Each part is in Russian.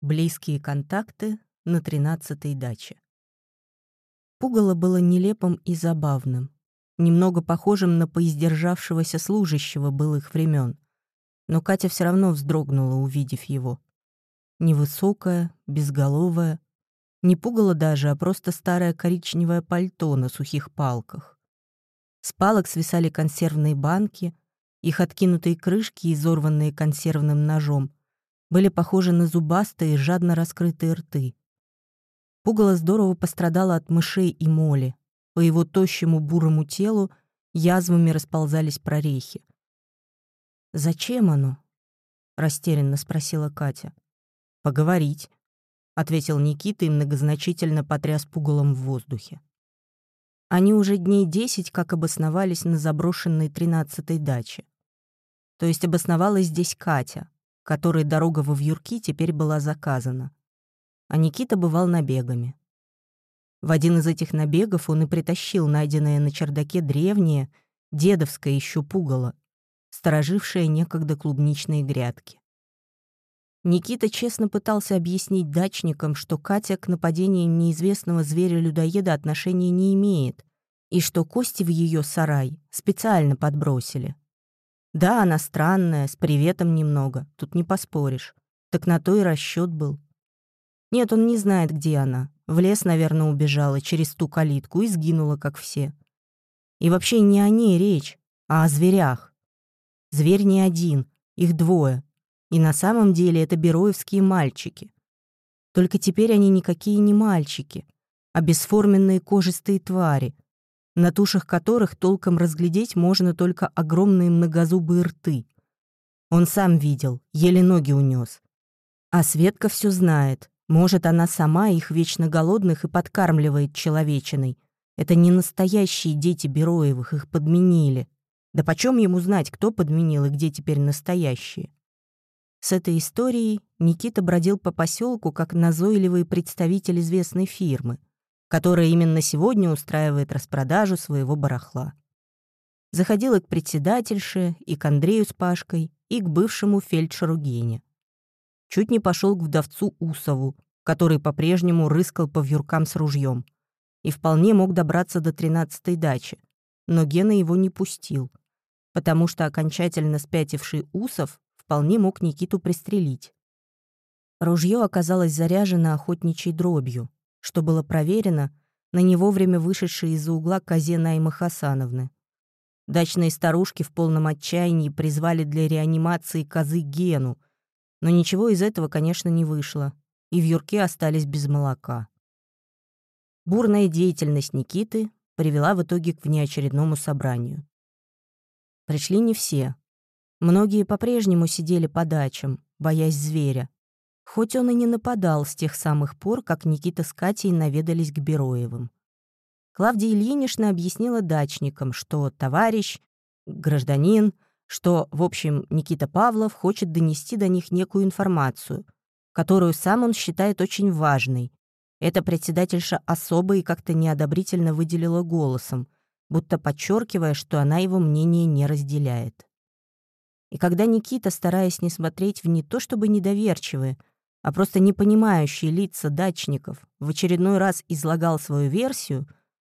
Близкие контакты на тринадцатой даче. Пугало было нелепым и забавным, немного похожим на поиздержавшегося служащего былых времен, но Катя все равно вздрогнула, увидев его. Невысокая, безголовая, не пугало даже, а просто старое коричневое пальто на сухих палках. С палок свисали консервные банки, их откинутые крышки, изорванные консервным ножом, были похожи на зубастые, жадно раскрытые рты. Пугало здорово пострадало от мышей и моли. По его тощему бурому телу язвами расползались прорехи. «Зачем оно?» — растерянно спросила Катя. «Поговорить», — ответил Никита и многозначительно потряс пугалом в воздухе. Они уже дней десять как обосновались на заброшенной тринадцатой даче. То есть обосновалась здесь Катя, которой дорога во Вьюрки теперь была заказана. А Никита бывал набегами. В один из этих набегов он и притащил найденное на чердаке древнее, дедовское еще пугало, сторожившее некогда клубничные грядки. Никита честно пытался объяснить дачникам, что Катя к нападениям неизвестного зверя-людоеда отношения не имеет, и что кости в ее сарай специально подбросили. Да, она странная, с приветом немного, тут не поспоришь. Так на то и расчет был. Нет, он не знает, где она. В лес, наверное, убежала через ту калитку и сгинула, как все. И вообще не о ней речь, а о зверях. Зверь не один, их двое. И на самом деле это бероевские мальчики. Только теперь они никакие не мальчики, а бесформенные кожистые твари — на тушах которых толком разглядеть можно только огромные многозубые рты. Он сам видел, еле ноги унес. А Светка все знает. Может, она сама их вечно голодных и подкармливает человечиной. Это не настоящие дети Бероевых, их подменили. Да почем ему знать, кто подменил и где теперь настоящие? С этой историей Никита бродил по поселку как назойливый представитель известной фирмы — которая именно сегодня устраивает распродажу своего барахла. Заходила к председательше, и к Андрею с Пашкой, и к бывшему фельдшеру Гене. Чуть не пошел к вдовцу Усову, который по-прежнему рыскал по вьюркам с ружьем, и вполне мог добраться до тринадцатой дачи, но Гена его не пустил, потому что окончательно спятивший Усов вполне мог Никиту пристрелить. Ружье оказалось заряжено охотничьей дробью, что было проверено на не вовремя вышедшей из-за угла козе Наймы Хасановны. Дачные старушки в полном отчаянии призвали для реанимации козы Гену, но ничего из этого, конечно, не вышло, и в Юрке остались без молока. Бурная деятельность Никиты привела в итоге к внеочередному собранию. Пришли не все. Многие по-прежнему сидели по дачам, боясь зверя, хоть он и не нападал с тех самых пор, как Никита с Катей наведались к Бероевым. Клавдия Ильинична объяснила дачникам, что товарищ, гражданин, что, в общем, Никита Павлов хочет донести до них некую информацию, которую сам он считает очень важной. Эта председательша особо и как-то неодобрительно выделила голосом, будто подчеркивая, что она его мнение не разделяет. И когда Никита, стараясь не смотреть в не то чтобы недоверчивые, а просто непонимающие лица дачников в очередной раз излагал свою версию,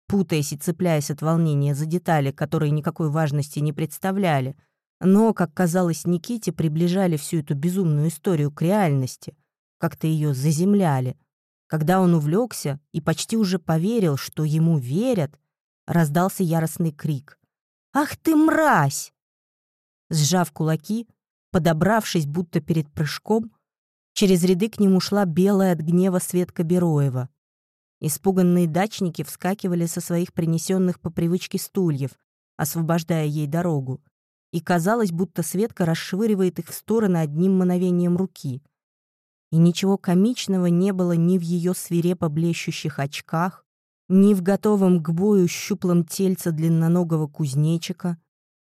путаясь и цепляясь от волнения за детали, которые никакой важности не представляли, но, как казалось Никите, приближали всю эту безумную историю к реальности, как-то ее заземляли. Когда он увлекся и почти уже поверил, что ему верят, раздался яростный крик. «Ах ты, мразь!» Сжав кулаки, подобравшись будто перед прыжком, Через ряды к нему шла белая от гнева Светка Бероева. Испуганные дачники вскакивали со своих принесенных по привычке стульев, освобождая ей дорогу. И казалось, будто Светка расшвыривает их в стороны одним мановением руки. И ничего комичного не было ни в ее свирепо блещущих очках, ни в готовом к бою щуплом тельце длинноногого кузнечика,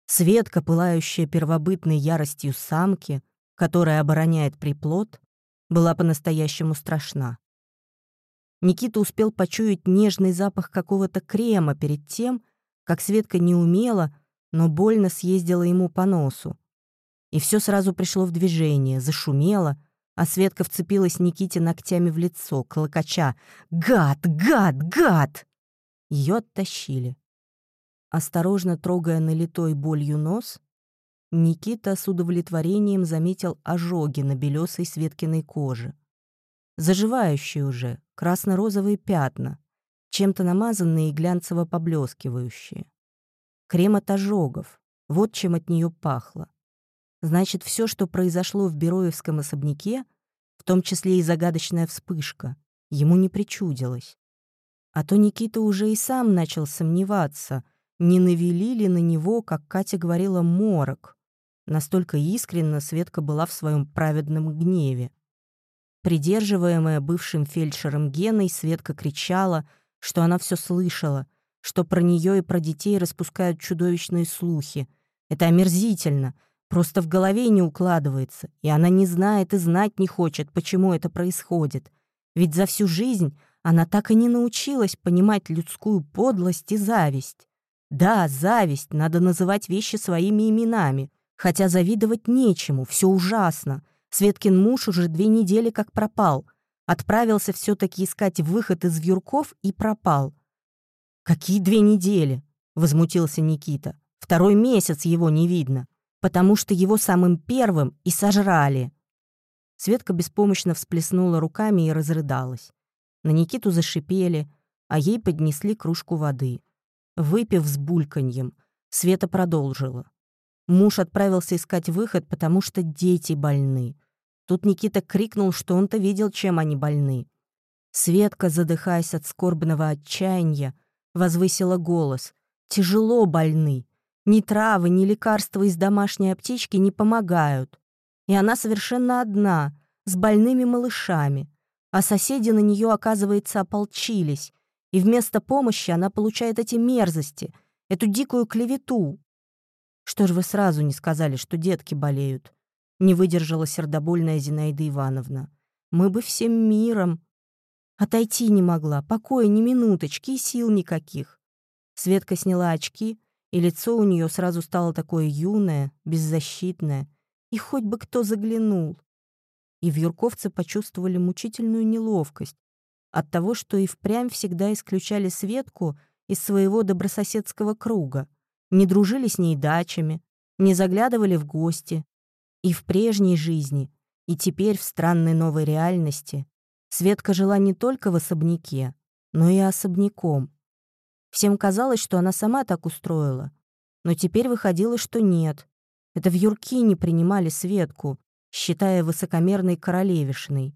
Светка, пылающая первобытной яростью самки, которая обороняет приплод, была по-настоящему страшна. Никита успел почуять нежный запах какого-то крема перед тем, как Светка неумело, но больно съездила ему по носу. И все сразу пришло в движение, зашумело, А Светка вцепилась Никите ногтями в лицо, клокоча. «Гад! Гад! Гад!» Ее оттащили. Осторожно трогая налитой болью нос, Никита с удовлетворением заметил ожоги на белесой Светкиной коже. Заживающие уже, красно-розовые пятна, чем-то намазанные и глянцево поблескивающие. Крем от ожогов. Вот чем от нее пахло. Значит, все, что произошло в Бероевском особняке, в том числе и загадочная вспышка, ему не причудилось. А то Никита уже и сам начал сомневаться, не навели ли на него, как Катя говорила, морок. Настолько искренно Светка была в своем праведном гневе. Придерживаемая бывшим фельдшером Геной, Светка кричала, что она все слышала, что про нее и про детей распускают чудовищные слухи. Это омерзительно, просто в голове не укладывается, и она не знает и знать не хочет, почему это происходит. Ведь за всю жизнь она так и не научилась понимать людскую подлость и зависть. Да, зависть, надо называть вещи своими именами, хотя завидовать нечему, все ужасно. Светкин муж уже две недели как пропал. Отправился все-таки искать выход из вьюрков и пропал. «Какие две недели?» — возмутился Никита. «Второй месяц его не видно, потому что его самым первым и сожрали». Светка беспомощно всплеснула руками и разрыдалась. На Никиту зашипели, а ей поднесли кружку воды. Выпив с бульканьем, Света продолжила. Муж отправился искать выход, потому что дети больны. Тут Никита крикнул, что он-то видел, чем они больны. Светка, задыхаясь от скорбного отчаяния, возвысила голос. «Тяжело больны. Ни травы, ни лекарства из домашней аптечки не помогают. И она совершенно одна, с больными малышами а соседи на нее, оказывается, ополчились, и вместо помощи она получает эти мерзости, эту дикую клевету. Что ж вы сразу не сказали, что детки болеют? Не выдержала сердобольная Зинаида Ивановна. Мы бы всем миром. Отойти не могла, покоя ни минуточки и сил никаких. Светка сняла очки, и лицо у нее сразу стало такое юное, беззащитное. И хоть бы кто заглянул и вьюрковцы почувствовали мучительную неловкость от того, что и впрямь всегда исключали Светку из своего добрососедского круга, не дружили с ней дачами, не заглядывали в гости. И в прежней жизни, и теперь в странной новой реальности Светка жила не только в особняке, но и особняком. Всем казалось, что она сама так устроила, но теперь выходило, что нет. Это в Юрки не принимали Светку, считая высокомерной королевишной.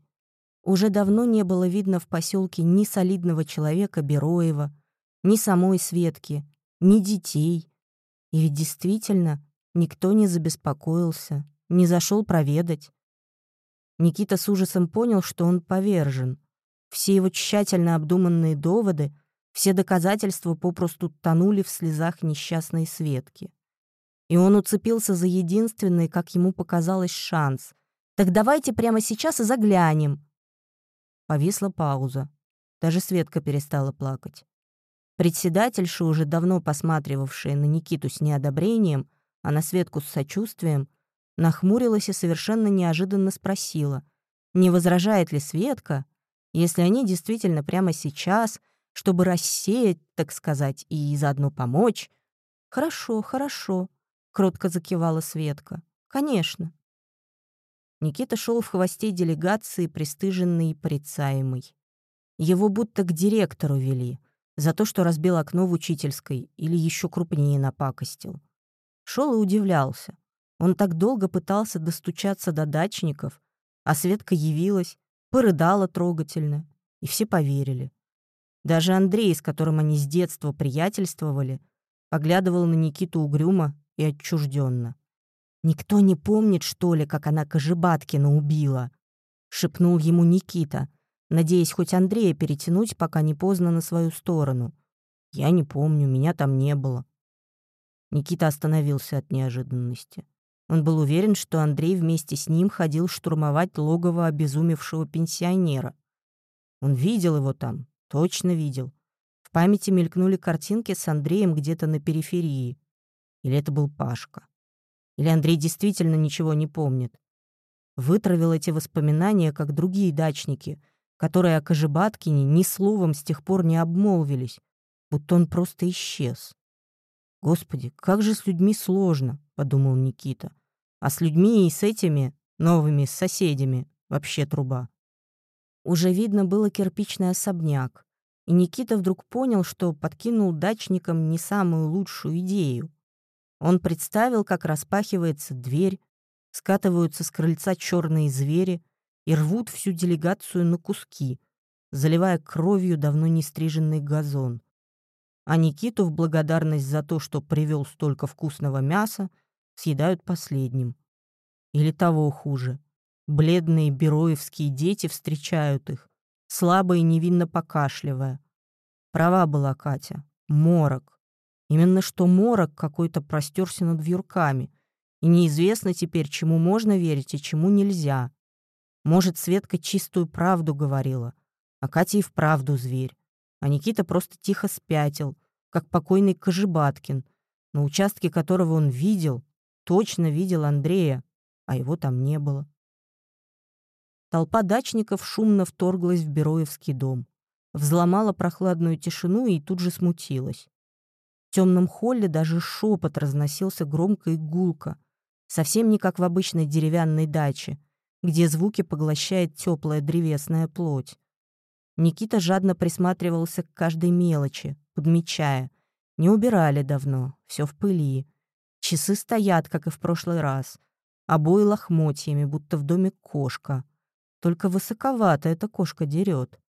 Уже давно не было видно в поселке ни солидного человека Бероева, ни самой Светки, ни детей. И ведь действительно никто не забеспокоился, не зашел проведать. Никита с ужасом понял, что он повержен. Все его тщательно обдуманные доводы, все доказательства попросту тонули в слезах несчастной Светки и он уцепился за единственный, как ему показалось, шанс. «Так давайте прямо сейчас и заглянем». Повисла пауза. Даже Светка перестала плакать. Председательша, уже давно посматривавшая на Никиту с неодобрением, а на Светку с сочувствием, нахмурилась и совершенно неожиданно спросила, не возражает ли Светка, если они действительно прямо сейчас, чтобы рассеять, так сказать, и заодно помочь. «Хорошо, хорошо», — кротко закивала Светка. «Конечно». Никита шел в хвосте делегации, пристыженный и порицаемый. Его будто к директору вели за то, что разбил окно в учительской или еще крупнее напакостил. Шел и удивлялся. Он так долго пытался достучаться до дачников, а Светка явилась, порыдала трогательно, и все поверили. Даже Андрей, с которым они с детства приятельствовали, поглядывал на Никиту угрюмо и отчужденно. «Никто не помнит, что ли, как она Кожебаткина убила?» — шепнул ему Никита, надеясь хоть Андрея перетянуть, пока не поздно на свою сторону. «Я не помню, меня там не было». Никита остановился от неожиданности. Он был уверен, что Андрей вместе с ним ходил штурмовать логово обезумевшего пенсионера. Он видел его там, точно видел. В памяти мелькнули картинки с Андреем где-то на периферии. Или это был Пашка? Или Андрей действительно ничего не помнит? Вытравил эти воспоминания, как другие дачники, которые о Кожебаткине ни словом с тех пор не обмолвились, будто он просто исчез. «Господи, как же с людьми сложно», — подумал Никита. «А с людьми и с этими новыми соседями вообще труба». Уже видно было кирпичный особняк, и Никита вдруг понял, что подкинул дачникам не самую лучшую идею. Он представил, как распахивается дверь, скатываются с крыльца черные звери и рвут всю делегацию на куски, заливая кровью давно не стриженный газон а Никиту в благодарность за то, что привел столько вкусного мяса, съедают последним. Или того хуже. Бледные бероевские дети встречают их, слабо и невинно покашливая. Права была Катя. Морок. Именно что морок какой-то простерся над вьюрками, и неизвестно теперь, чему можно верить и чему нельзя. Может, Светка чистую правду говорила, а Катя и вправду зверь а Никита просто тихо спятил, как покойный Кожебаткин, на участке которого он видел, точно видел Андрея, а его там не было. Толпа дачников шумно вторглась в Бероевский дом, взломала прохладную тишину и тут же смутилась. В темном холле даже шепот разносился громко и гулко, совсем не как в обычной деревянной даче, где звуки поглощает теплая древесная плоть. Никита жадно присматривался к каждой мелочи, подмечая. Не убирали давно, все в пыли. Часы стоят, как и в прошлый раз. Обои лохмотьями, будто в доме кошка. Только высоковато эта кошка дерет.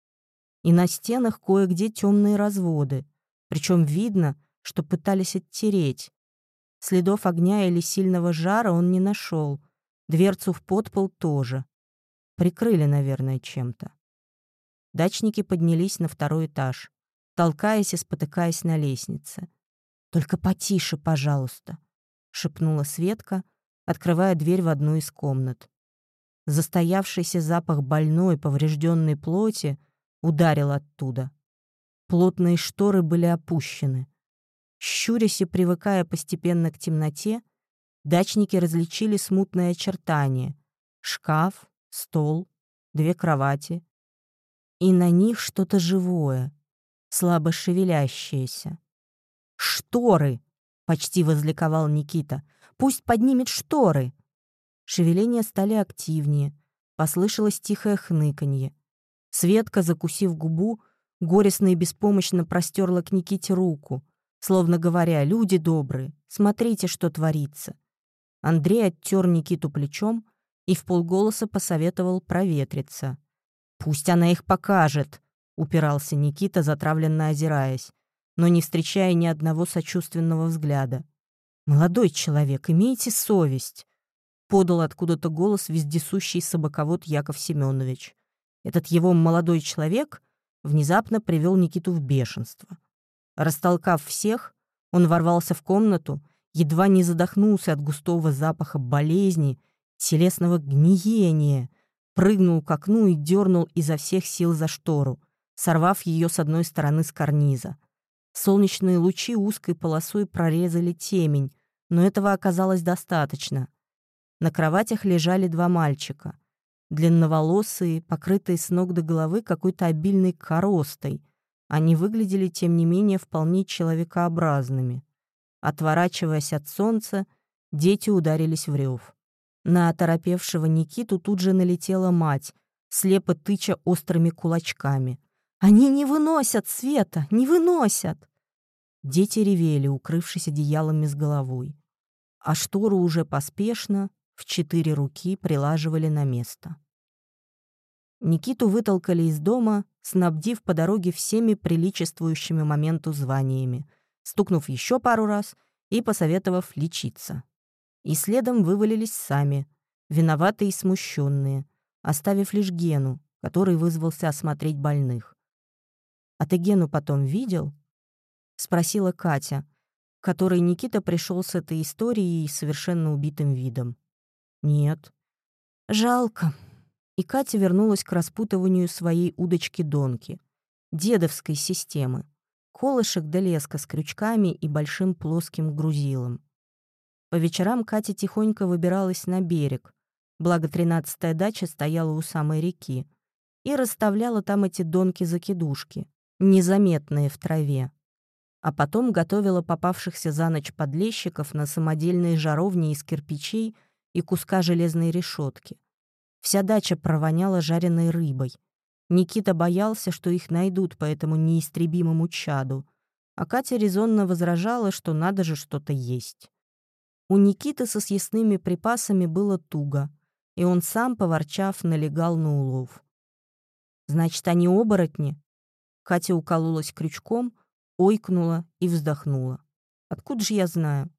И на стенах кое-где темные разводы. Причем видно, что пытались оттереть. Следов огня или сильного жара он не нашел. Дверцу в подпол тоже. Прикрыли, наверное, чем-то. Дачники поднялись на второй этаж, толкаясь и спотыкаясь на лестнице. «Только потише, пожалуйста», — шепнула Светка, открывая дверь в одну из комнат. Застоявшийся запах больной, поврежденной плоти ударил оттуда. Плотные шторы были опущены. Щурясь и привыкая постепенно к темноте, дачники различили смутные очертания. Шкаф, стол, две кровати, и на них что-то живое, слабо шевелящееся. «Шторы!» — почти возликовал Никита. «Пусть поднимет шторы!» Шевеления стали активнее, послышалось тихое хныканье. Светка, закусив губу, горестно и беспомощно простерла к Никите руку, словно говоря, «Люди добрые, смотрите, что творится». Андрей оттер Никиту плечом и в полголоса посоветовал проветриться. «Пусть она их покажет», — упирался Никита, затравленно озираясь, но не встречая ни одного сочувственного взгляда. «Молодой человек, имейте совесть», — подал откуда-то голос вездесущий собаковод Яков Семенович. Этот его молодой человек внезапно привел Никиту в бешенство. Растолкав всех, он ворвался в комнату, едва не задохнулся от густого запаха болезни, телесного гниения — прыгнул к окну и дернул изо всех сил за штору, сорвав ее с одной стороны с карниза. Солнечные лучи узкой полосой прорезали темень, но этого оказалось достаточно. На кроватях лежали два мальчика. Длинноволосые, покрытые с ног до головы какой-то обильной коростой. Они выглядели, тем не менее, вполне человекообразными. Отворачиваясь от солнца, дети ударились в рев. На оторопевшего Никиту тут же налетела мать, слепо тыча острыми кулачками. «Они не выносят света! Не выносят!» Дети ревели, укрывшись одеялами с головой. А штору уже поспешно, в четыре руки, прилаживали на место. Никиту вытолкали из дома, снабдив по дороге всеми приличествующими моменту званиями, стукнув еще пару раз и посоветовав лечиться. И следом вывалились сами, виноватые и смущенные, оставив лишь Гену, который вызвался осмотреть больных. «А ты Гену потом видел?» — спросила Катя, которой Никита пришел с этой историей совершенно убитым видом. «Нет». «Жалко». И Катя вернулась к распутыванию своей удочки-донки, дедовской системы, колышек да леска с крючками и большим плоским грузилом. По вечерам Катя тихонько выбиралась на берег, благо тринадцатая дача стояла у самой реки, и расставляла там эти донки-закидушки, незаметные в траве. А потом готовила попавшихся за ночь подлещиков на самодельные жаровни из кирпичей и куска железной решетки. Вся дача провоняла жареной рыбой. Никита боялся, что их найдут по этому неистребимому чаду, а Катя резонно возражала, что надо же что-то есть. У Никиты со съестными припасами было туго, и он сам, поворчав, налегал на улов. «Значит, они оборотни?» Катя укололась крючком, ойкнула и вздохнула. «Откуда же я знаю?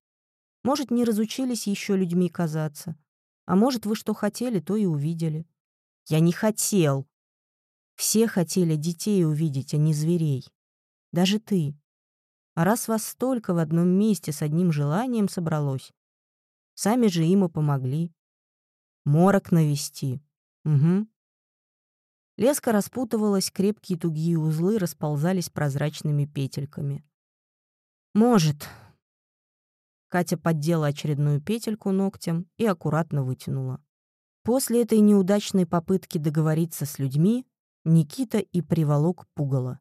Может, не разучились еще людьми казаться. А может, вы что хотели, то и увидели». «Я не хотел!» Все хотели детей увидеть, а не зверей. Даже ты. А раз вас столько в одном месте с одним желанием собралось, сами же и помогли. Морок навести. Угу. Леска распутывалась, крепкие тугие узлы расползались прозрачными петельками. «Может». Катя поддела очередную петельку ногтем и аккуратно вытянула. После этой неудачной попытки договориться с людьми Никита и приволок пугало.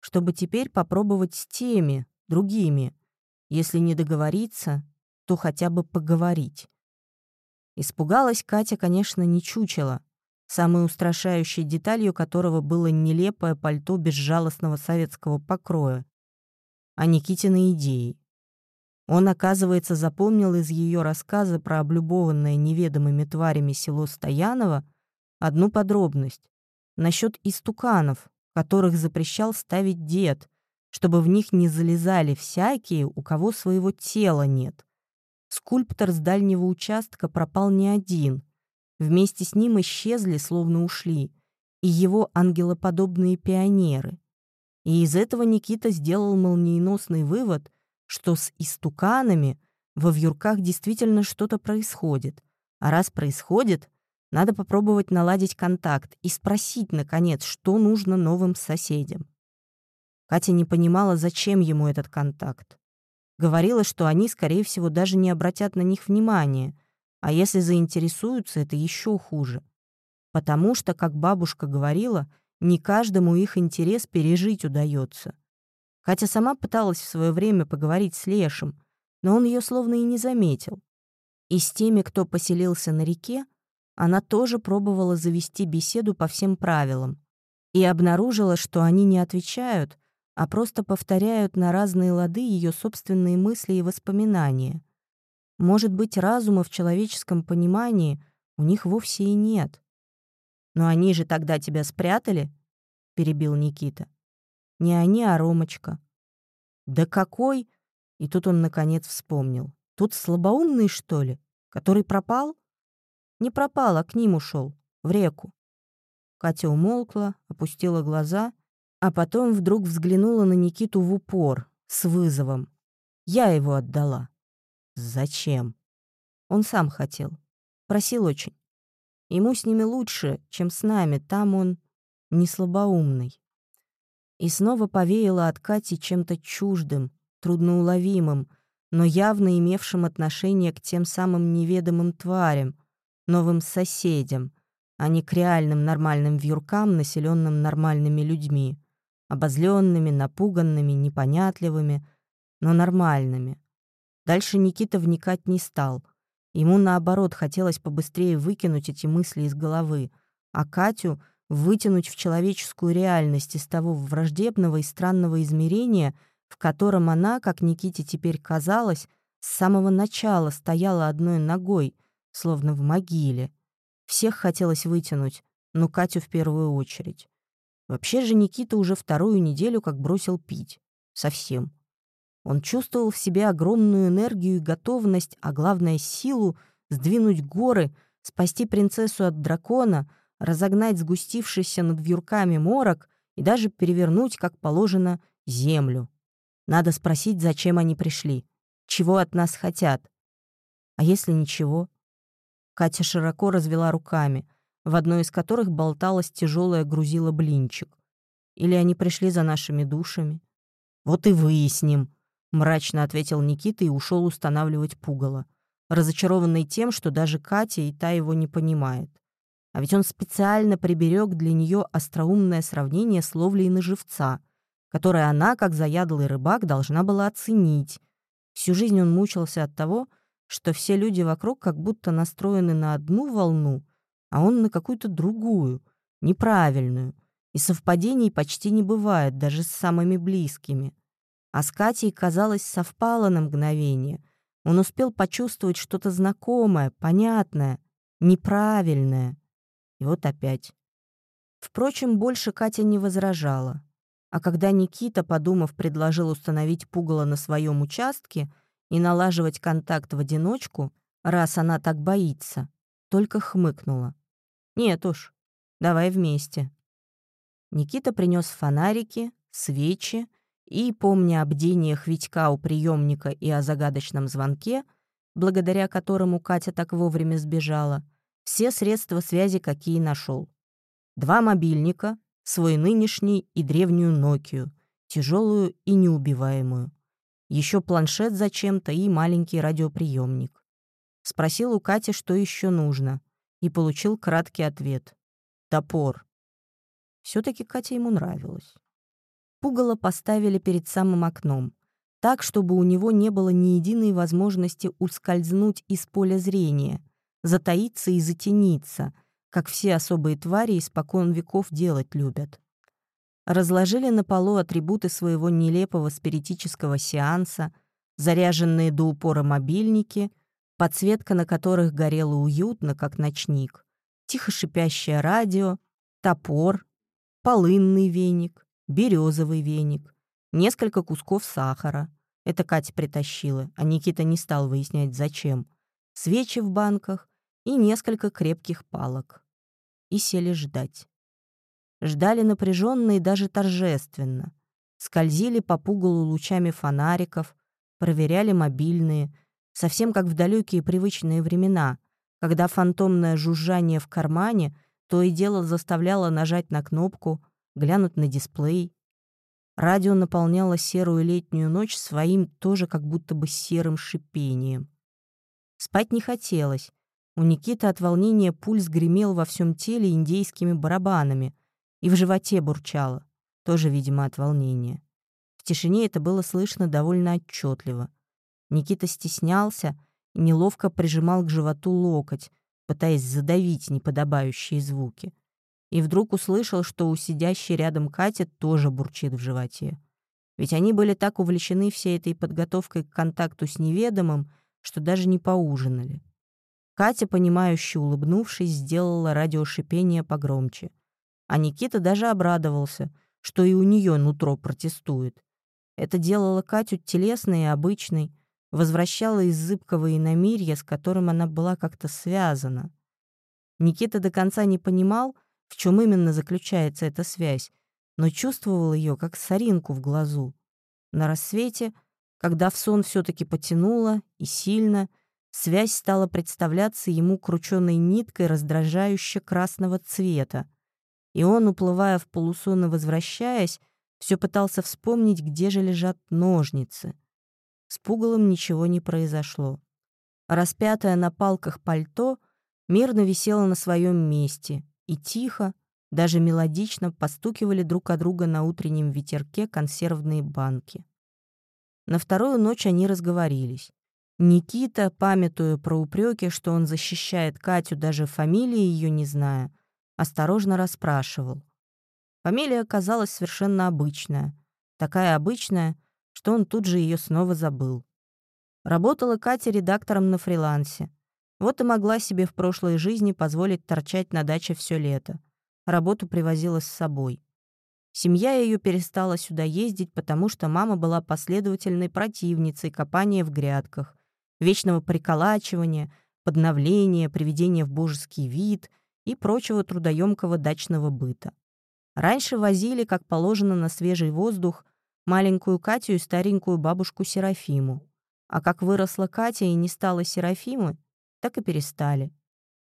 Чтобы теперь попробовать с теми, другими. Если не договориться, то хотя бы поговорить. Испугалась Катя, конечно, не чучела, самой устрашающей деталью которого было нелепое пальто безжалостного советского покроя, а Никитины идеи. Он, оказывается, запомнил из ее рассказа про облюбованное неведомыми тварями село Стояново одну подробность насчет истуканов, которых запрещал ставить дед, чтобы в них не залезали всякие, у кого своего тела нет. Скульптор с дальнего участка пропал не один. Вместе с ним исчезли, словно ушли, и его ангелоподобные пионеры. И из этого Никита сделал молниеносный вывод, что с истуканами во вьюрках действительно что-то происходит. А раз происходит, надо попробовать наладить контакт и спросить, наконец, что нужно новым соседям. Катя не понимала, зачем ему этот контакт. Говорила, что они, скорее всего, даже не обратят на них внимания, а если заинтересуются, это еще хуже. Потому что, как бабушка говорила, не каждому их интерес пережить удается. Катя сама пыталась в свое время поговорить с Лешем, но он ее словно и не заметил. И с теми, кто поселился на реке, она тоже пробовала завести беседу по всем правилам и обнаружила, что они не отвечают, а просто повторяют на разные лады ее собственные мысли и воспоминания. Может быть, разума в человеческом понимании у них вовсе и нет. «Но они же тогда тебя спрятали?» — перебил Никита. «Не они, а Ромочка». «Да какой?» И тут он, наконец, вспомнил. «Тут слабоумный, что ли? Который пропал?» «Не пропал, а к ним ушел, в реку». Катя умолкла, опустила глаза а потом вдруг взглянула на Никиту в упор, с вызовом. Я его отдала. Зачем? Он сам хотел. Просил очень. Ему с ними лучше, чем с нами, там он не слабоумный. И снова повеяло от Кати чем-то чуждым, трудноуловимым, но явно имевшим отношение к тем самым неведомым тварям, новым соседям, а не к реальным нормальным вьюркам, населенным нормальными людьми обозленными, напуганными, непонятливыми, но нормальными. Дальше Никита вникать не стал. Ему, наоборот, хотелось побыстрее выкинуть эти мысли из головы, а Катю вытянуть в человеческую реальность из того враждебного и странного измерения, в котором она, как Никите теперь казалось, с самого начала стояла одной ногой, словно в могиле. Всех хотелось вытянуть, но Катю в первую очередь. Вообще же Никита уже вторую неделю как бросил пить. Совсем. Он чувствовал в себе огромную энергию и готовность, а главное — силу сдвинуть горы, спасти принцессу от дракона, разогнать сгустившийся над вьюрками морок и даже перевернуть, как положено, землю. Надо спросить, зачем они пришли, чего от нас хотят. А если ничего? Катя широко развела руками — в одной из которых болталась тяжелая грузила блинчик. Или они пришли за нашими душами? «Вот и выясним», — мрачно ответил Никита и ушел устанавливать пугало. разочарованный тем, что даже Катя и та его не понимает. А ведь он специально приберег для нее остроумное сравнение с ловлей на живца, которое она, как заядлый рыбак, должна была оценить. Всю жизнь он мучился от того, что все люди вокруг как будто настроены на одну волну, а он на какую-то другую, неправильную. И совпадений почти не бывает, даже с самыми близкими. А с Катей, казалось, совпало на мгновение. Он успел почувствовать что-то знакомое, понятное, неправильное. И вот опять. Впрочем, больше Катя не возражала. А когда Никита, подумав, предложил установить пугало на своем участке и налаживать контакт в одиночку, раз она так боится, только хмыкнула. «Нет уж, давай вместе». Никита принес фонарики, свечи и, помня о бдениях Витька у приемника и о загадочном звонке, благодаря которому Катя так вовремя сбежала, все средства связи, какие нашел. Два мобильника, свой нынешний и древнюю Нокию, тяжелую и неубиваемую. Еще планшет зачем-то и маленький радиоприемник. Спросил у Кати, что еще нужно, и получил краткий ответ. Топор. Все-таки Катя ему нравилась. Пугало поставили перед самым окном, так, чтобы у него не было ни единой возможности ускользнуть из поля зрения, затаиться и затениться, как все особые твари испокон веков делать любят. Разложили на полу атрибуты своего нелепого спиритического сеанса, заряженные до упора мобильники, подсветка на которых горела уютно, как ночник, тихо шипящее радио, топор, полынный веник, березовый веник, несколько кусков сахара. Это Катя притащила, а Никита не стал выяснять, зачем. Свечи в банках и несколько крепких палок. И сели ждать. Ждали напряженно и даже торжественно. Скользили по пугалу лучами фонариков, проверяли мобильные, совсем как в далекие привычные времена, когда фантомное жужжание в кармане то и дело заставляло нажать на кнопку, глянуть на дисплей. Радио наполняло серую летнюю ночь своим тоже как будто бы серым шипением. Спать не хотелось. У Никиты от волнения пульс гремел во всем теле индейскими барабанами и в животе бурчало, тоже, видимо, от волнения. В тишине это было слышно довольно отчетливо. Никита стеснялся и неловко прижимал к животу локоть, пытаясь задавить неподобающие звуки и вдруг услышал, что у сидящей рядом Кати тоже бурчит в животе. Ведь они были так увлечены всей этой подготовкой к контакту с неведомым, что даже не поужинали. Катя, понимающе улыбнувшись, сделала радиошипение погромче. А Никита даже обрадовался, что и у нее нутро протестует. Это делало Катю телесной и обычной, возвращало из зыбкого иномирья, с которым она была как-то связана. Никита до конца не понимал, в чем именно заключается эта связь, но чувствовал ее как соринку в глазу. На рассвете, когда в сон все-таки потянуло и сильно, связь стала представляться ему крученной ниткой раздражающе красного цвета. И он, уплывая в полусон и возвращаясь, все пытался вспомнить, где же лежат ножницы. С пугалом ничего не произошло. Распятое на палках пальто мирно висело на своем месте, и тихо, даже мелодично постукивали друг о друга на утреннем ветерке консервные банки. На вторую ночь они разговорились. Никита, памятуя про упреки, что он защищает Катю, даже фамилии ее не зная, осторожно расспрашивал. Фамилия оказалась совершенно обычная. Такая обычная, что он тут же ее снова забыл. Работала Катя редактором на фрилансе. Вот и могла себе в прошлой жизни позволить торчать на даче все лето. Работу привозила с собой. Семья ее перестала сюда ездить, потому что мама была последовательной противницей копания в грядках, вечного приколачивания, подновления, приведения в божеский вид и прочего трудоемкого дачного быта. Раньше возили, как положено, на свежий воздух маленькую Катю и старенькую бабушку Серафиму. А как выросла Катя и не стала Серафимы, так и перестали.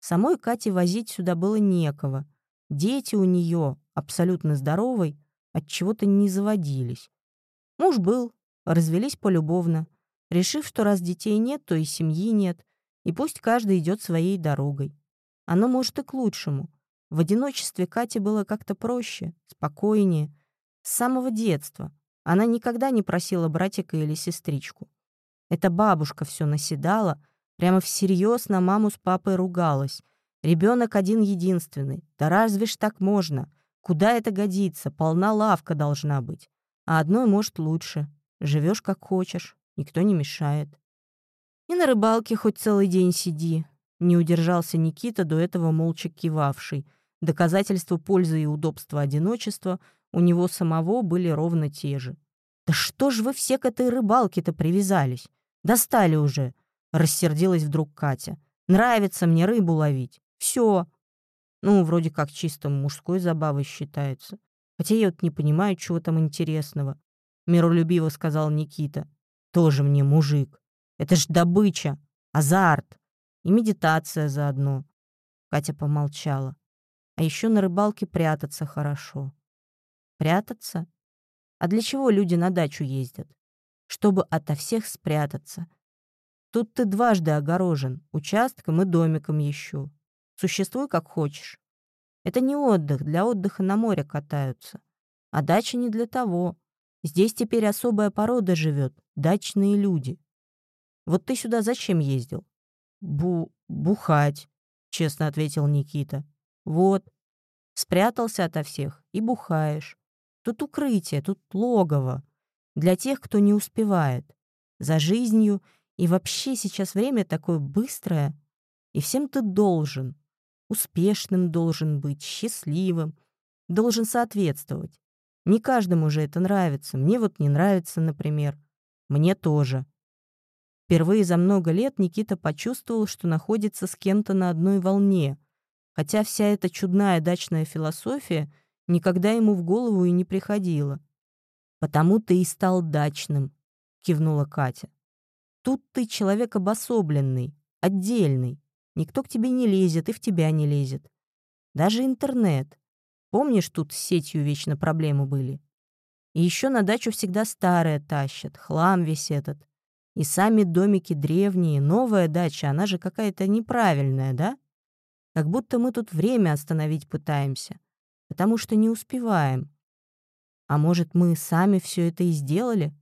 Самой Кате возить сюда было некого. Дети у нее, абсолютно здоровой, от чего-то не заводились. Муж был, развелись полюбовно, решив, что раз детей нет, то и семьи нет, И пусть каждый идет своей дорогой. Оно может и к лучшему. В одиночестве Кате было как-то проще, спокойнее. С самого детства. Она никогда не просила братика или сестричку. Эта бабушка все наседала, прямо всерьез на маму с папой ругалась. Ребенок один-единственный. Да разве ж так можно? Куда это годится? Полна лавка должна быть. А одной, может, лучше. Живешь как хочешь, никто не мешает. И на рыбалке хоть целый день сиди. Не удержался Никита, до этого молча кивавший. Доказательства пользы и удобства одиночества у него самого были ровно те же. «Да что ж вы все к этой рыбалке-то привязались? Достали уже!» — рассердилась вдруг Катя. «Нравится мне рыбу ловить. Все. Ну, вроде как чисто мужской забавой считается. Хотя я вот не понимаю, чего там интересного. Миролюбиво сказал Никита. Тоже мне мужик. Это ж добыча, азарт и медитация заодно. Катя помолчала. А еще на рыбалке прятаться хорошо. Прятаться? А для чего люди на дачу ездят? Чтобы ото всех спрятаться. Тут ты дважды огорожен, участком и домиком еще. Существуй как хочешь. Это не отдых, для отдыха на море катаются. А дача не для того. Здесь теперь особая порода живет, дачные люди. Вот ты сюда зачем ездил? Бу... бухать, честно ответил Никита. Вот. Спрятался ото всех и бухаешь. Тут укрытие, тут логово. Для тех, кто не успевает. За жизнью. И вообще сейчас время такое быстрое. И всем ты должен успешным должен быть, счастливым, должен соответствовать. Не каждому же это нравится. Мне вот не нравится, например. Мне тоже. Впервые за много лет Никита почувствовал, что находится с кем-то на одной волне, хотя вся эта чудная дачная философия никогда ему в голову и не приходила. «Потому ты и стал дачным», — кивнула Катя. «Тут ты человек обособленный, отдельный. Никто к тебе не лезет и в тебя не лезет. Даже интернет. Помнишь, тут с сетью вечно проблемы были? И еще на дачу всегда старое тащат, хлам весь этот. И сами домики древние, новая дача, она же какая-то неправильная, да? Как будто мы тут время остановить пытаемся, потому что не успеваем. А может, мы сами все это и сделали?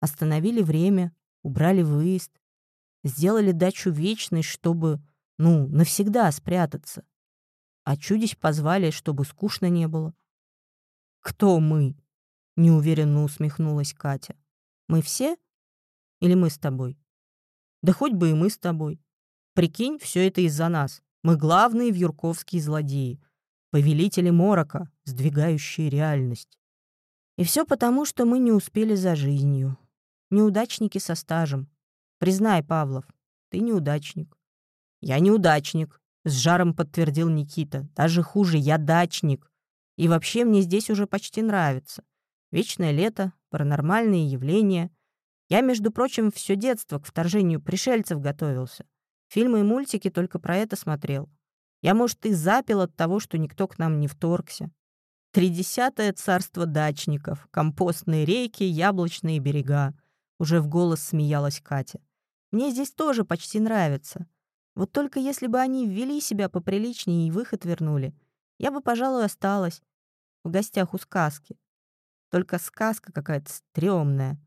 Остановили время, убрали выезд, сделали дачу вечной, чтобы ну, навсегда спрятаться. А чудищ позвали, чтобы скучно не было. «Кто мы?» — неуверенно усмехнулась Катя. «Мы все? Или мы с тобой?» «Да хоть бы и мы с тобой. Прикинь, все это из-за нас. Мы главные вьюрковские злодеи, повелители морока, сдвигающие реальность. И все потому, что мы не успели за жизнью. Неудачники со стажем. Признай, Павлов, ты неудачник. «Я неудачник», — с жаром подтвердил Никита. «Даже хуже, я дачник. И вообще мне здесь уже почти нравится. Вечное лето, паранормальные явления. Я, между прочим, все детство к вторжению пришельцев готовился. Фильмы и мультики только про это смотрел. Я, может, и запил от того, что никто к нам не вторгся. Тридесятое царство дачников, компостные реки, яблочные берега. Уже в голос смеялась Катя. Мне здесь тоже почти нравится. Вот только если бы они ввели себя поприличнее и выход вернули, я бы, пожалуй, осталась в гостях у сказки. Только сказка какая-то стрёмная.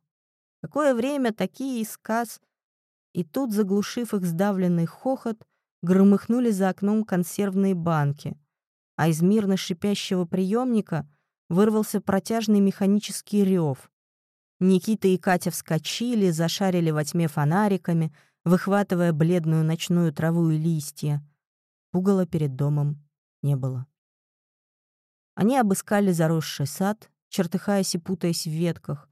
Какое время такие из. И тут, заглушив их сдавленный хохот, громыхнули за окном консервные банки, а из мирно шипящего приемника вырвался протяжный механический рев. Никита и Катя вскочили, зашарили во тьме фонариками — выхватывая бледную ночную траву и листья. Пугала перед домом не было. Они обыскали заросший сад, чертыхаясь и путаясь в ветках,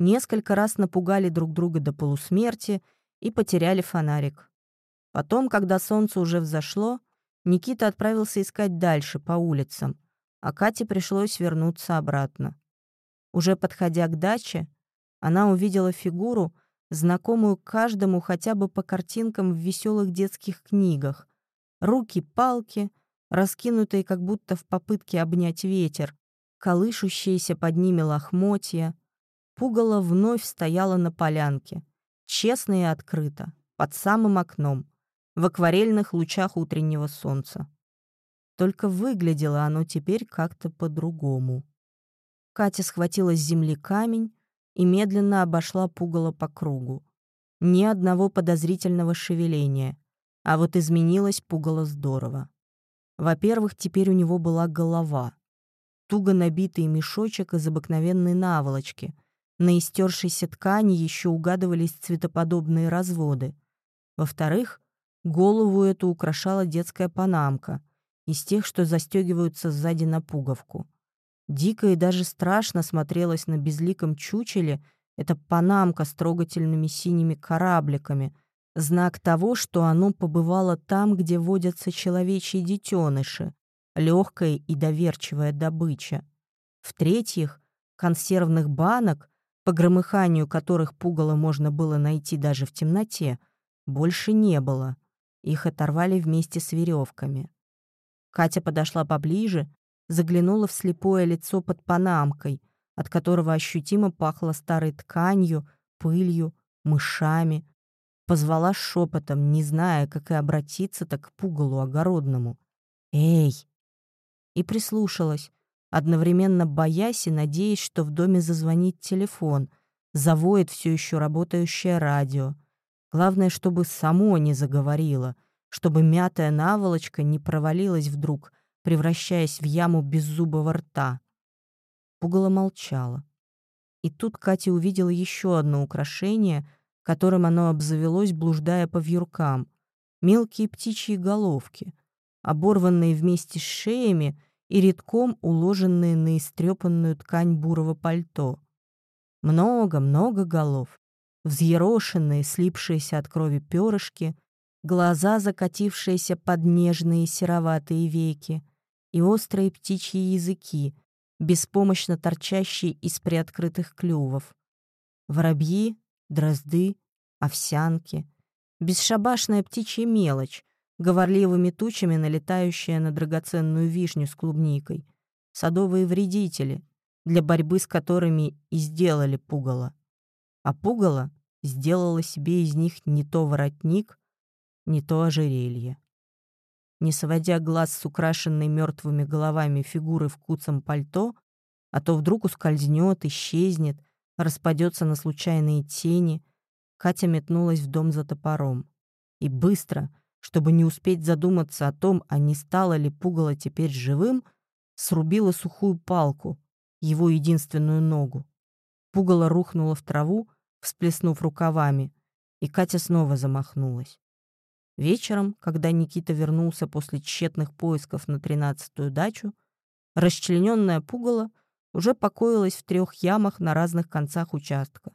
несколько раз напугали друг друга до полусмерти и потеряли фонарик. Потом, когда солнце уже взошло, Никита отправился искать дальше, по улицам, а Кате пришлось вернуться обратно. Уже подходя к даче, она увидела фигуру, знакомую каждому хотя бы по картинкам в веселых детских книгах. Руки-палки, раскинутые как будто в попытке обнять ветер, колышущиеся под ними лохмотья. Пугало вновь стояла на полянке, честно и открыто, под самым окном, в акварельных лучах утреннего солнца. Только выглядело оно теперь как-то по-другому. Катя схватила с земли камень и медленно обошла пугало по кругу. Ни одного подозрительного шевеления, а вот изменилось пугало здорово. Во-первых, теперь у него была голова. Туго набитый мешочек из обыкновенной наволочки. На истершейся ткани еще угадывались цветоподобные разводы. Во-вторых, голову эту украшала детская панамка из тех, что застегиваются сзади на пуговку. Дико и даже страшно смотрелась на безликом чучеле эта панамка с трогательными синими корабликами, знак того, что оно побывало там, где водятся человечьи детеныши, легкая и доверчивая добыча. В-третьих, консервных банок, по громыханию которых пугало можно было найти даже в темноте, больше не было. Их оторвали вместе с веревками. Катя подошла поближе заглянула в слепое лицо под панамкой, от которого ощутимо пахло старой тканью, пылью, мышами. Позвала шепотом, не зная, как и обратиться так к пугалу огородному. «Эй!» И прислушалась, одновременно боясь и надеясь, что в доме зазвонит телефон, завоет все еще работающее радио. Главное, чтобы само не заговорило, чтобы мятая наволочка не провалилась вдруг — превращаясь в яму беззубого рта. Пугало молчала. И тут Катя увидела еще одно украшение, которым оно обзавелось, блуждая по вьюркам. Мелкие птичьи головки, оборванные вместе с шеями и редком уложенные на истрепанную ткань бурого пальто. Много-много голов, взъерошенные, слипшиеся от крови перышки, глаза, закатившиеся под нежные сероватые веки, и острые птичьи языки, беспомощно торчащие из приоткрытых клювов. Воробьи, дрозды, овсянки, бесшабашная птичья мелочь, говорливыми тучами налетающая на драгоценную вишню с клубникой, садовые вредители, для борьбы с которыми и сделали пугало. А пугало сделало себе из них не то воротник, не то ожерелье не сводя глаз с украшенной мертвыми головами фигуры в куцом пальто, а то вдруг ускользнет, исчезнет, распадется на случайные тени, Катя метнулась в дом за топором. И быстро, чтобы не успеть задуматься о том, а не стало ли пугало теперь живым, срубила сухую палку, его единственную ногу. Пугало рухнуло в траву, всплеснув рукавами, и Катя снова замахнулась. Вечером, когда Никита вернулся после тщетных поисков на тринадцатую дачу, расчлененное пугало уже покоилось в трех ямах на разных концах участка.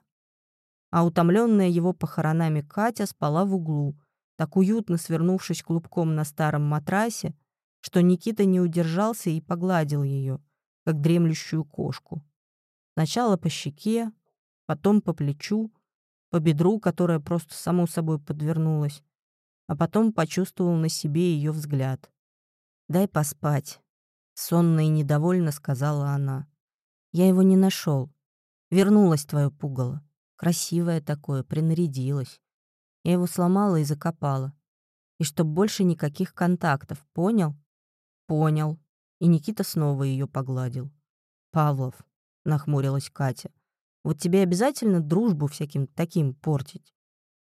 А утомленная его похоронами Катя спала в углу, так уютно свернувшись клубком на старом матрасе, что Никита не удержался и погладил ее, как дремлющую кошку. Сначала по щеке, потом по плечу, по бедру, которое просто само собой подвернулось, а потом почувствовал на себе ее взгляд. «Дай поспать», — сонно и недовольно сказала она. «Я его не нашел. Вернулось твое пугало. Красивое такое, принарядилось. Я его сломала и закопала. И чтоб больше никаких контактов, понял?» «Понял». И Никита снова ее погладил. «Павлов», — нахмурилась Катя, — «вот тебе обязательно дружбу всяким таким портить?»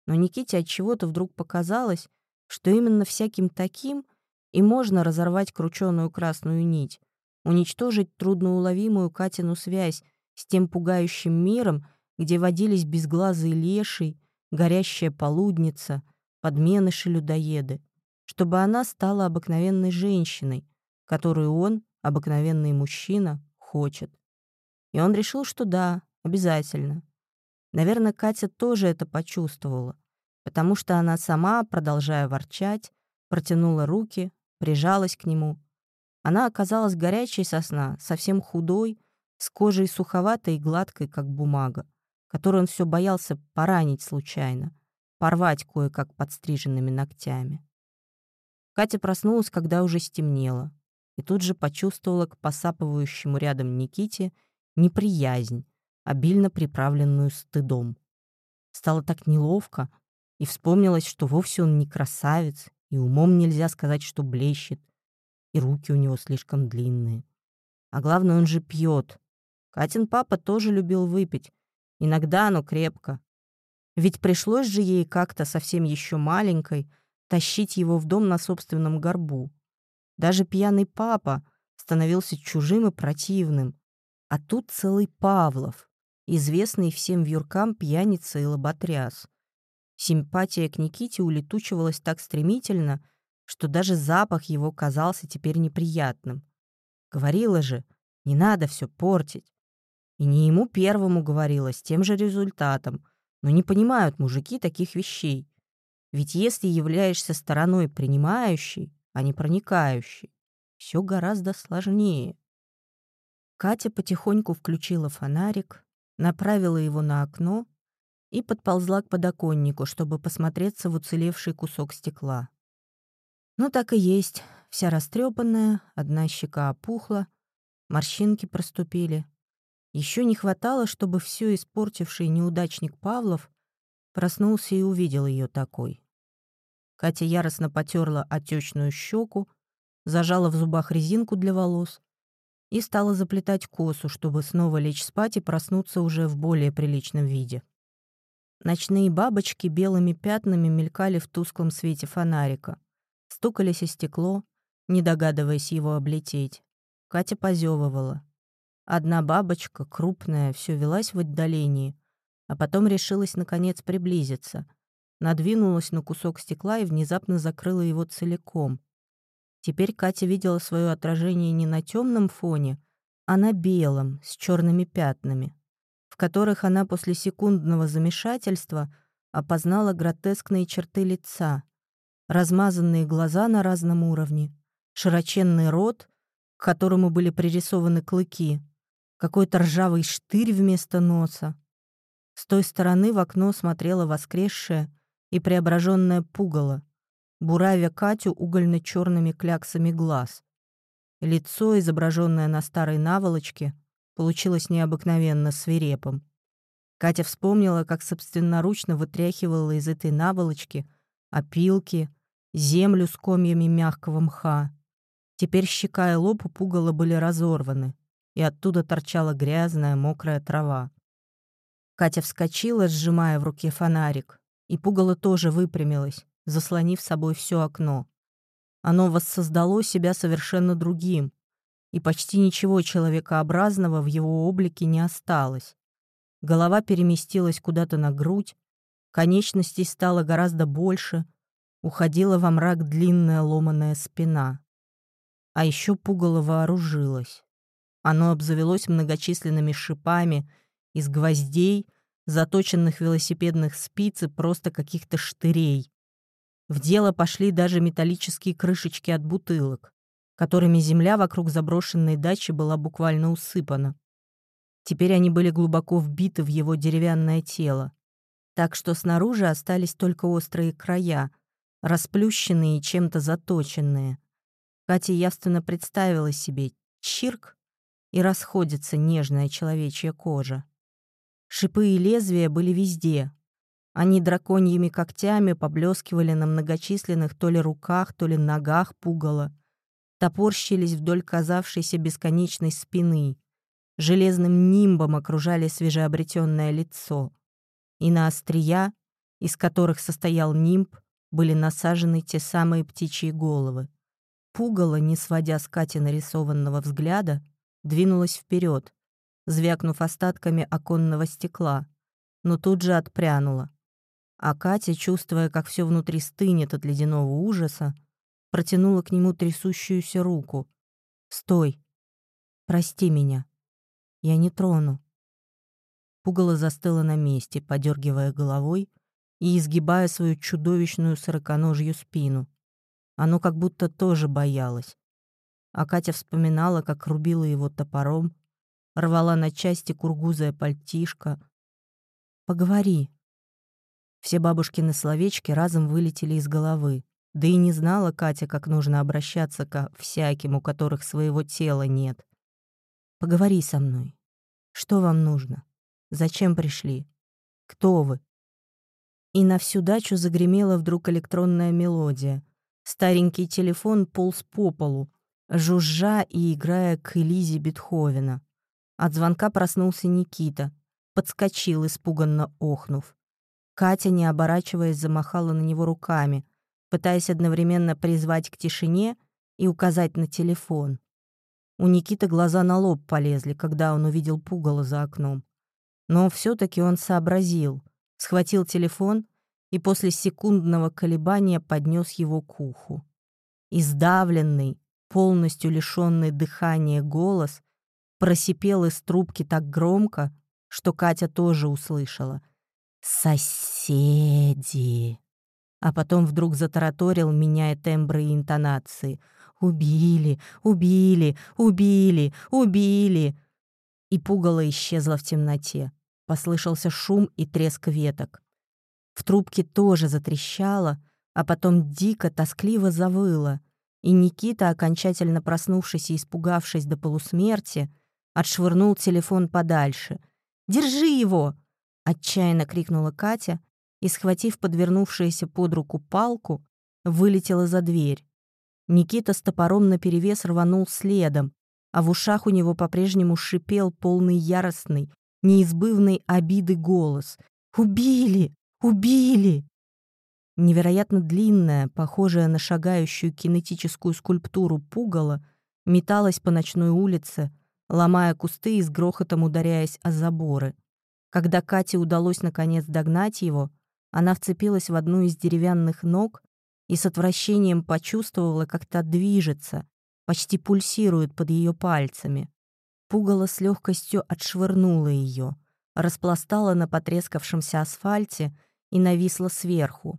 но Никите от чего-то вдруг показалось, что именно всяким таким и можно разорвать крученую красную нить, уничтожить трудноуловимую Катину связь с тем пугающим миром, где водились безглазые леший, горящая полудница, подменыши-людоеды, чтобы она стала обыкновенной женщиной, которую он, обыкновенный мужчина, хочет. И он решил, что да, обязательно. Наверное, Катя тоже это почувствовала, потому что она сама, продолжая ворчать, протянула руки, прижалась к нему. Она оказалась горячей сосна, совсем худой, с кожей суховатой и гладкой, как бумага, которую он все боялся поранить случайно, порвать кое-как подстриженными ногтями. Катя проснулась, когда уже стемнело, и тут же почувствовала к посапывающему рядом Никите неприязнь, обильно приправленную стыдом. Стало так неловко, И вспомнилось, что вовсе он не красавец, и умом нельзя сказать, что блещет, и руки у него слишком длинные. А главное, он же пьет. Катин папа тоже любил выпить. Иногда оно крепко. Ведь пришлось же ей как-то совсем еще маленькой тащить его в дом на собственном горбу. Даже пьяный папа становился чужим и противным. А тут целый Павлов, известный всем вьюркам пьяница и лоботряс. Симпатия к Никите улетучивалась так стремительно, что даже запах его казался теперь неприятным. Говорила же, не надо все портить. И не ему первому говорила, с тем же результатом. Но не понимают мужики таких вещей. Ведь если являешься стороной принимающей, а не проникающей, все гораздо сложнее. Катя потихоньку включила фонарик, направила его на окно и подползла к подоконнику, чтобы посмотреться в уцелевший кусок стекла. Ну так и есть, вся растрепанная, одна щека опухла, морщинки проступили. Еще не хватало, чтобы все испортивший неудачник Павлов проснулся и увидел ее такой. Катя яростно потерла отечную щеку, зажала в зубах резинку для волос и стала заплетать косу, чтобы снова лечь спать и проснуться уже в более приличном виде. Ночные бабочки белыми пятнами мелькали в тусклом свете фонарика, стукались о стекло, не догадываясь его облететь. Катя позевывала. Одна бабочка, крупная, все велась в отдалении, а потом решилась наконец приблизиться, надвинулась на кусок стекла и внезапно закрыла его целиком. Теперь Катя видела свое отражение не на темном фоне, а на белом, с черными пятнами, в которых она после секундного замешательства опознала гротескные черты лица, размазанные глаза на разном уровне, широченный рот, к которому были пририсованы клыки, какой-то ржавый штырь вместо носа. С той стороны в окно смотрела воскресшая и преображенная пугало, буравя Катю угольно-черными кляксами глаз. Лицо, изображенное на старой наволочке, получилось необыкновенно свирепым. Катя вспомнила, как собственноручно вытряхивала из этой наволочки опилки, землю с комьями мягкого мха. Теперь щека и лоб у пугала были разорваны, и оттуда торчала грязная, мокрая трава. Катя вскочила, сжимая в руке фонарик, и пугало тоже выпрямилось, заслонив собой все окно. Оно воссоздало себя совершенно другим, и почти ничего человекообразного в его облике не осталось. Голова переместилась куда-то на грудь, конечностей стало гораздо больше, уходила во мрак длинная ломаная спина. А еще пугало вооружилось. Оно обзавелось многочисленными шипами из гвоздей, заточенных велосипедных спиц и просто каких-то штырей. В дело пошли даже металлические крышечки от бутылок, которыми земля вокруг заброшенной дачи была буквально усыпана. Теперь они были глубоко вбиты в его деревянное тело, так что снаружи остались только острые края, расплющенные и чем-то заточенные. Катя явственно представила себе чирк, и расходится нежная человечья кожа. Шипы и лезвия были везде, они драконьими когтями поблескивали на многочисленных то ли руках, то ли ногах пугала. Топорщились вдоль казавшейся бесконечной спины. Железным нимбом окружали свежеобретенное лицо. И на острия, из которых состоял нимб, были насажены те самые птичьи головы. Пугало, не сводя с Кати нарисованного взгляда, двинулась вперед, звякнув остатками оконного стекла, но тут же отпрянула. А Катя, чувствуя, как все внутри стынет от ледяного ужаса, протянула к нему трясущуюся руку. «Стой! Прости меня. Я не трону». Пугало застыло на месте, подергивая головой и изгибая свою чудовищную сороконожью спину. Оно как будто тоже боялось. А Катя вспоминала, как рубила его топором, рвала на части кургузая пальтишко. «Поговори», все бабушкины словечки разом вылетели из головы. Да и не знала Катя, как нужно обращаться ко всяким, у которых своего тела нет. «Поговори со мной. Что вам нужно? Зачем пришли? Кто вы?» И на всю дачу загремела вдруг электронная мелодия. Старенький телефон полз по полу, жужжа и играя к Элизе Бетховена. От звонка проснулся Никита, подскочил, испуганно охнув. Катя, не оборачиваясь, замахала на него руками, пытаясь одновременно призвать к тишине и указать на телефон. У Никиты глаза на лоб полезли, когда он увидел пугало за окном. Но все таки он сообразил, схватил телефон и после секундного колебания поднес его к уху. Издавленный, полностью лишенный дыхания голос просипел из трубки так громко, что Катя тоже услышала. «Соседи!» А потом вдруг затараторил, меняя тембры и интонации. «Убили! Убили! Убили! Убили!» И пугало исчезло в темноте. Послышался шум и треск веток. В трубке тоже затрещало, а потом дико, тоскливо завыло, и Никита, окончательно проснувшись и испугавшись до полусмерти, отшвырнул телефон подальше. «Держи его!» — отчаянно крикнула Катя и, схватив подвернувшуюся под руку палку, вылетела за дверь. Никита с топором наперевес рванул следом, а в ушах у него по-прежнему шипел полный яростный, неизбывной обиды голос. «Убили! Убили!» Невероятно длинная, похожая на шагающую кинетическую скульптуру пугало, металась по ночной улице, ломая кусты и с грохотом ударяясь о заборы. Когда Кате удалось наконец догнать его, она вцепилась в одну из деревянных ног и с отвращением почувствовала, как та движется, почти пульсирует под ее пальцами. Пугало с легкостью отшвырнуло ее, распластала на потрескавшемся асфальте и нависла сверху.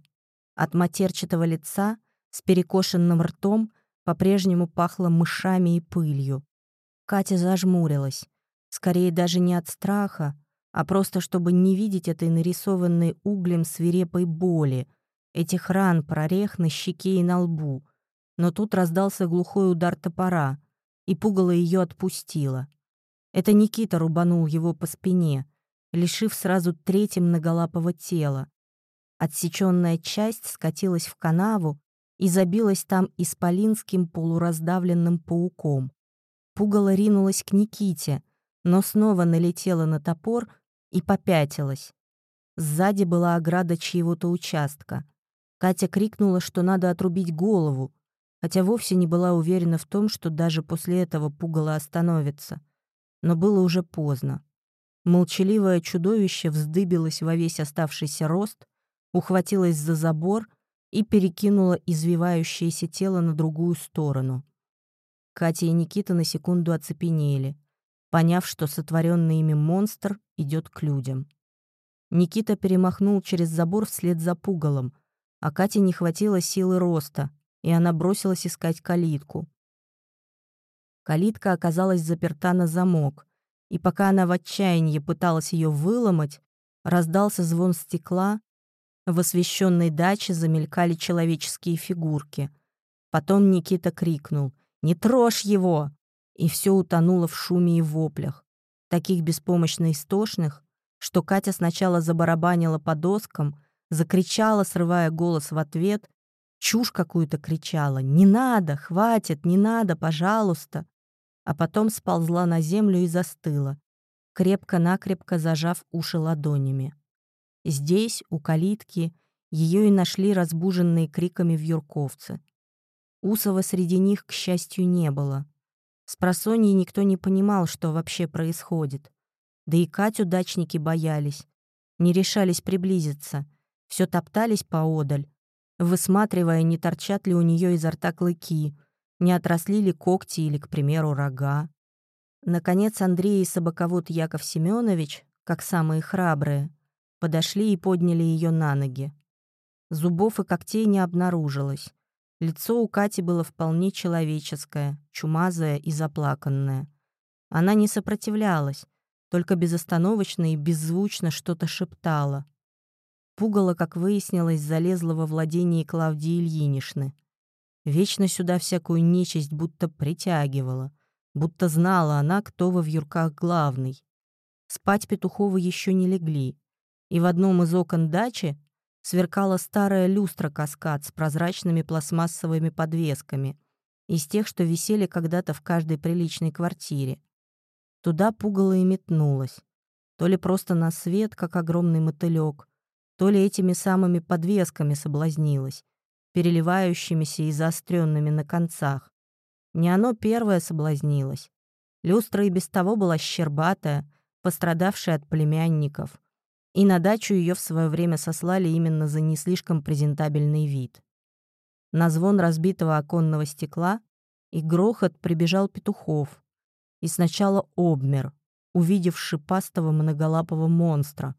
От матерчатого лица с перекошенным ртом по-прежнему пахло мышами и пылью. Катя зажмурилась. Скорее даже не от страха, а просто чтобы не видеть этой нарисованной углем свирепой боли, этих ран, прорех на щеке и на лбу. Но тут раздался глухой удар топора, и пугало ее отпустило. Это Никита рубанул его по спине, лишив сразу трети многолапого тела. Отсеченная часть скатилась в канаву и забилась там исполинским полураздавленным пауком. Пугало ринулась к Никите, но снова налетела на топор и попятилась. Сзади была ограда чьего-то участка. Катя крикнула, что надо отрубить голову, хотя вовсе не была уверена в том, что даже после этого пугало остановится но было уже поздно. Молчаливое чудовище вздыбилось во весь оставшийся рост, ухватилось за забор и перекинуло извивающееся тело на другую сторону. Катя и Никита на секунду оцепенели, поняв, что сотворенный ими монстр идет к людям. Никита перемахнул через забор вслед за пугалом, а Кате не хватило силы роста, и она бросилась искать калитку. Калитка оказалась заперта на замок, и пока она в отчаянии пыталась ее выломать, раздался звон стекла, в освещенной даче замелькали человеческие фигурки. Потом Никита крикнул «Не трожь его!» и все утонуло в шуме и воплях, таких беспомощно истошных, что Катя сначала забарабанила по доскам, закричала, срывая голос в ответ, чушь какую-то кричала «Не надо! Хватит! Не надо! Пожалуйста!» а потом сползла на землю и застыла, крепко-накрепко зажав уши ладонями. Здесь, у калитки, ее и нашли разбуженные криками вьюрковцы. Усова среди них, к счастью, не было. С просонья никто не понимал, что вообще происходит. Да и Катю дачники боялись. Не решались приблизиться. Все топтались поодаль, высматривая, не торчат ли у нее изо рта клыки — не отросли ли когти или, к примеру, рога. Наконец Андрей и собаковод Яков Семенович, как самые храбрые, подошли и подняли ее на ноги. Зубов и когтей не обнаружилось. Лицо у Кати было вполне человеческое, чумазое и заплаканное. Она не сопротивлялась, только безостановочно и беззвучно что-то шептала. Пугало, как выяснилось, залезла во владение Клавдии Ильинишны — Вечно сюда всякую нечисть будто притягивала, будто знала она, кто во вьюрках главный. Спать Петуховы еще не легли, и в одном из окон дачи сверкала старая люстра-каскад с прозрачными пластмассовыми подвесками, из тех, что висели когда-то в каждой приличной квартире. Туда пугало и метнулось. То ли просто на свет, как огромный мотылек, то ли этими самыми подвесками соблазнилась, переливающимися и заостренными на концах. Не оно первое соблазнилось. Люстра и без того была щербатая, пострадавшая от племянников. И на дачу ее в свое время сослали именно за не слишком презентабельный вид. На звон разбитого оконного стекла и грохот прибежал Петухов, и сначала обмер, увидев шипастого многолапого монстра,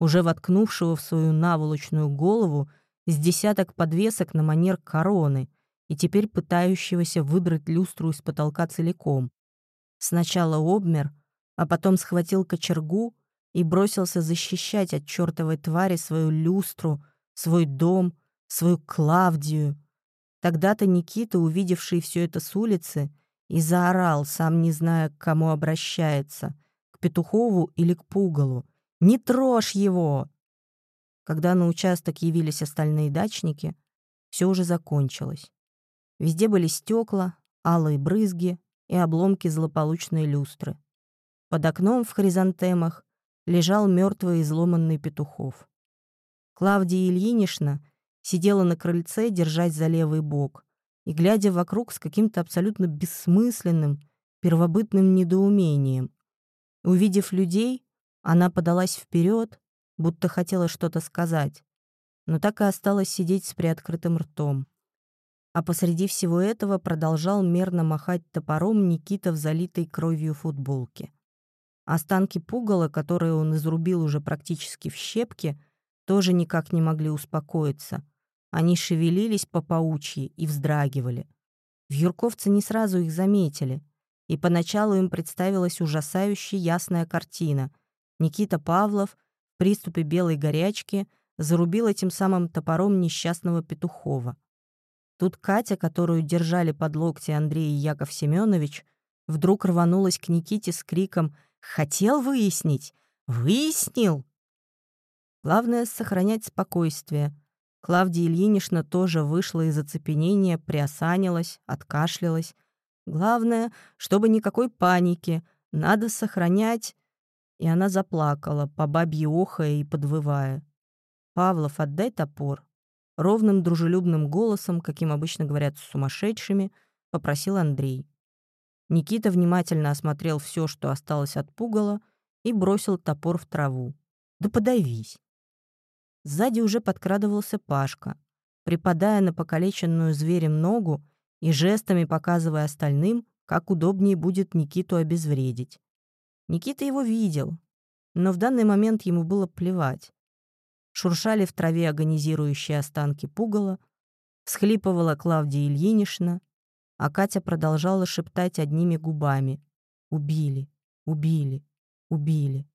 уже воткнувшего в свою наволочную голову с десяток подвесок на манер короны и теперь пытающегося выдрать люстру из потолка целиком. Сначала обмер, а потом схватил кочергу и бросился защищать от чертовой твари свою люстру, свой дом, свою Клавдию. Тогда-то Никита, увидевший все это с улицы, и заорал, сам не зная, к кому обращается, к Петухову или к Пугалу. «Не трожь его!» Когда на участок явились остальные дачники, все уже закончилось. Везде были стекла, алые брызги и обломки злополучной люстры. Под окном в хризантемах лежал мертвый изломанный Петухов. Клавдия Ильинична сидела на крыльце, держась за левый бок, и глядя вокруг с каким-то абсолютно бессмысленным, первобытным недоумением. Увидев людей, она подалась вперед, будто хотела что-то сказать, но так и осталась сидеть с приоткрытым ртом. А посреди всего этого продолжал мерно махать топором Никита в залитой кровью футболке. Останки пугала, которые он изрубил уже практически в щепки, тоже никак не могли успокоиться — они шевелились по паучьи и вздрагивали. Вьюрковцы не сразу их заметили, и поначалу им представилась ужасающе ясная картина. Никита Павлов в приступе белой горячки зарубил этим самым топором несчастного Петухова. Тут Катя, которую держали под локти Андрей и Яков Семенович, вдруг рванулась к Никите с криком «Хотел выяснить? Выяснил!» Главное — сохранять спокойствие — Клавдия Ильинична тоже вышла из оцепенения, приосанилась, откашлялась. Главное, чтобы никакой паники, надо сохранять... И она заплакала, по бабье охая и подвывая. «Павлов, отдай топор». Ровным дружелюбным голосом, каким обычно говорят с сумасшедшими, попросил Андрей. Никита внимательно осмотрел все, что осталось от пугала, и бросил топор в траву. «Да подавись!» Сзади уже подкрадывался Пашка, припадая на покалеченную зверем ногу и жестами показывая остальным, как удобнее будет Никиту обезвредить. Никита его видел, но в данный момент ему было плевать. Шуршали в траве агонизирующие останки пугала, всхлипывала Клавдия Ильинична, а Катя продолжала шептать одними губами «Убили, убили, убили».